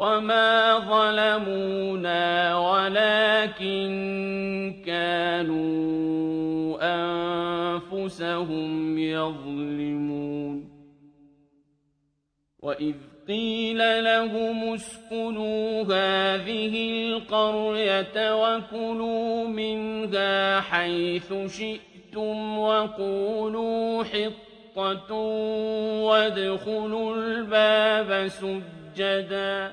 وَمَا ظَلَمُونَا وَلَٰكِن كَانُوا أَنفُسَهُمْ يَظْلِمُونَ وَإِذْ قِيلَ لَهُمُ اسْكُنُوا هَٰذِهِ الْقَرْيَةَ وَكُلُوا مِنْهَا حَيْثُ شِئْتُمْ وَقُولُوا حِطَّةٌ وَادْخُلُوا الْبَابَ سُجَّدًا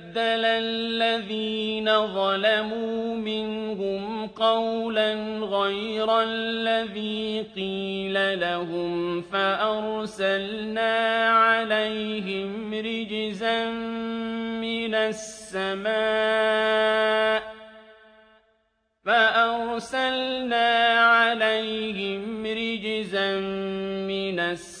الَّذِينَ ظَلَمُوا مِنْهُمْ قَوْلًا غَيْرَ الَّذِي قِيلَ لَهُمْ فَأَرْسَلْنَا عَلَيْهِمْ رِجْزًا مِّنَ السَّمَاءِ فَأَرْسَلْنَا عَلَيْهِمْ رِجْزًا مِّنَ السَّمَاءِ